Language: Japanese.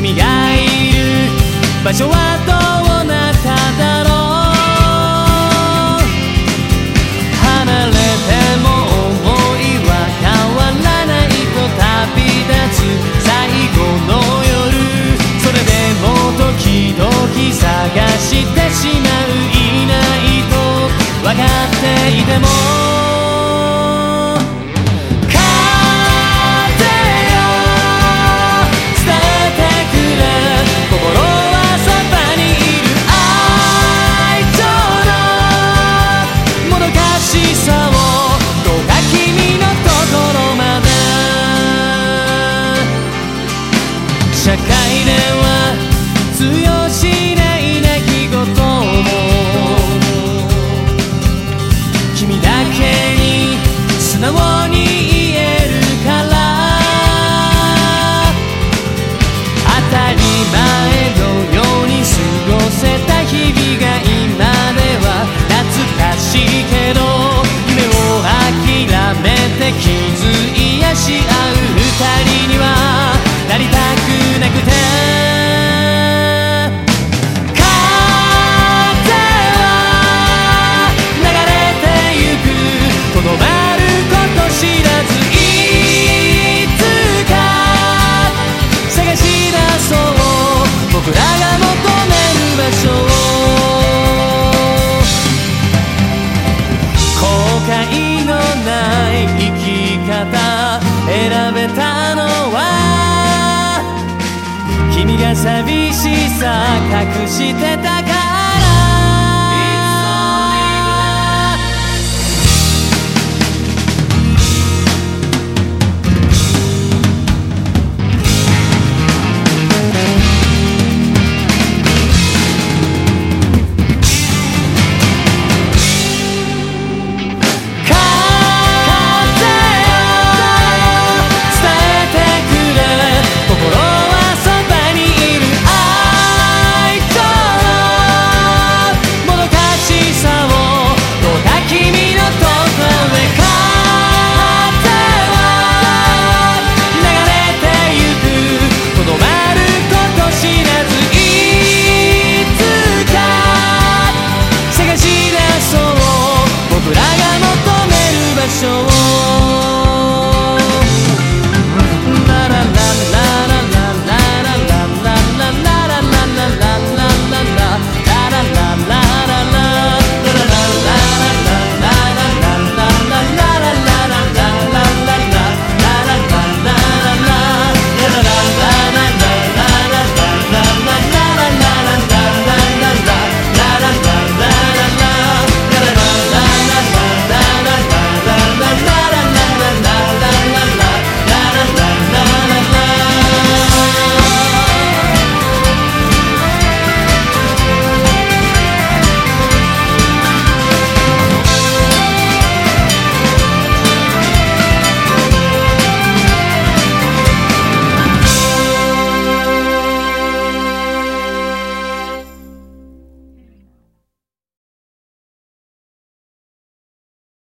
君がいる場所はどうなっただろう離れても思いは変わらないと旅立つ最後の夜それでも時々探してしまういないと分かっていてもが寂しさ隠してた